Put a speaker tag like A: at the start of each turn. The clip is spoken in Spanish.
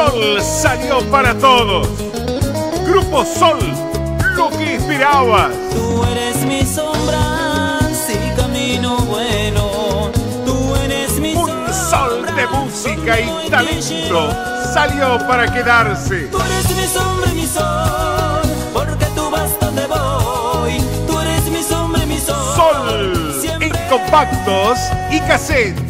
A: sol salió para todos. Grupo Sol, lo que inspirabas.
B: Tú eres mi sombra, si camino bueno. Tú eres mi
A: Un sol de música y talento salió para quedarse.
B: Tú eres mi sombra mi sol, porque tú vas donde voy. Tú eres mi sombra mi sol.
A: Sol en compactos y cassettes